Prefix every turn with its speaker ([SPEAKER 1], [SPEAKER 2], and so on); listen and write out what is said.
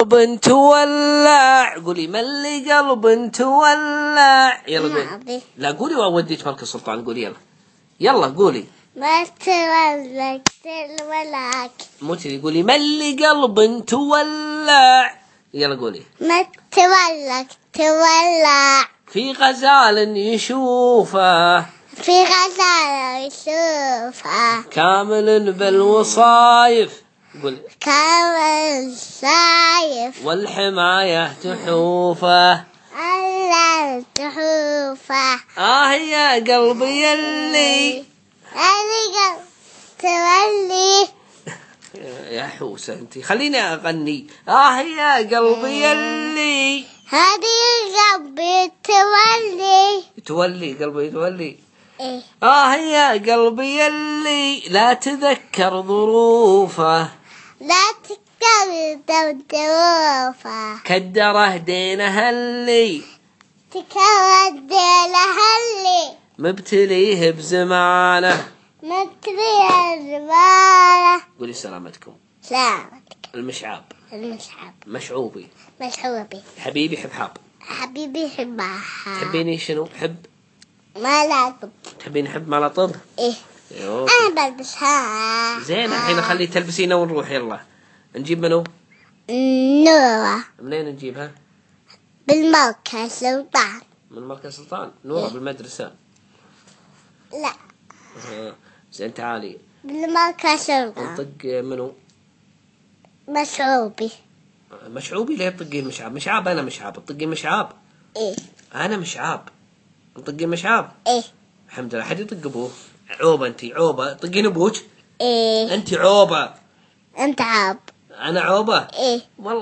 [SPEAKER 1] قلب تولع. قولي ملي قلب تولع. يلا
[SPEAKER 2] ما
[SPEAKER 1] قولي لا قولي ووديت ملك السلطان قولي يلا. يلا قولي.
[SPEAKER 2] ما تولك تولك
[SPEAKER 1] مو قولي ملي قلب تولع. يلا قولي.
[SPEAKER 2] ما تولك تولع.
[SPEAKER 1] في غزال يشوفه.
[SPEAKER 2] في غزالة يشوفها
[SPEAKER 1] كامل بالوصايف. قولي
[SPEAKER 2] كامل شايف
[SPEAKER 1] والحماية تحوفة.
[SPEAKER 2] على تحوفة.
[SPEAKER 1] آه يا قلبي يلي.
[SPEAKER 2] أنا تولي
[SPEAKER 1] يا حوسة انت خليني أغني. آه يا قلبي يلي.
[SPEAKER 2] هذه قلبي تولي.
[SPEAKER 1] تولي قلبي تولي.
[SPEAKER 2] إيه.
[SPEAKER 1] آه يا قلبي يلي. لا تذكر ظروفه.
[SPEAKER 2] لا تكرر تروفه
[SPEAKER 1] كدره دينه اللي
[SPEAKER 2] تكرر لها اللي
[SPEAKER 1] مبتليه بزمانه.
[SPEAKER 2] ما تري الزبالة
[SPEAKER 1] قولي سلامتكم.
[SPEAKER 2] سلامتك.
[SPEAKER 1] المشعاب.
[SPEAKER 2] المسحب
[SPEAKER 1] مشعوبي.
[SPEAKER 2] مشعوبي.
[SPEAKER 1] حبيبي حبحاب
[SPEAKER 2] حبيبي حبها
[SPEAKER 1] تحبيني شنو؟ حب.
[SPEAKER 2] ما لاقب
[SPEAKER 1] تحبيني حب مال طب؟
[SPEAKER 2] إيه. أنا بلبسها.
[SPEAKER 1] زين الحين خلي تلبسينا ونروح يلا. نجيب منو؟
[SPEAKER 2] نورة
[SPEAKER 1] منين نجيبها؟
[SPEAKER 2] بالمركز سلطان
[SPEAKER 1] من مركز سلطان نورة بالمدرسة.
[SPEAKER 2] لا.
[SPEAKER 1] آه. زين تعالي.
[SPEAKER 2] بالمركز سلطان
[SPEAKER 1] نطق منو؟
[SPEAKER 2] مشعوبي.
[SPEAKER 1] مشعوبي؟ ليه تطقين مشعاب مشعاب أنا مشعاب تطقين مشعاب
[SPEAKER 2] إيه.
[SPEAKER 1] أنا مشعاب تطقين مشعاب
[SPEAKER 2] إيه.
[SPEAKER 1] الحمد لله حد يطق أبوه؟ عوبة انت عوبة. تطقين أبوك
[SPEAKER 2] إيه.
[SPEAKER 1] انت عوبة.
[SPEAKER 2] أنت عاب
[SPEAKER 1] أنا عوبة؟
[SPEAKER 2] إيه.
[SPEAKER 1] والله.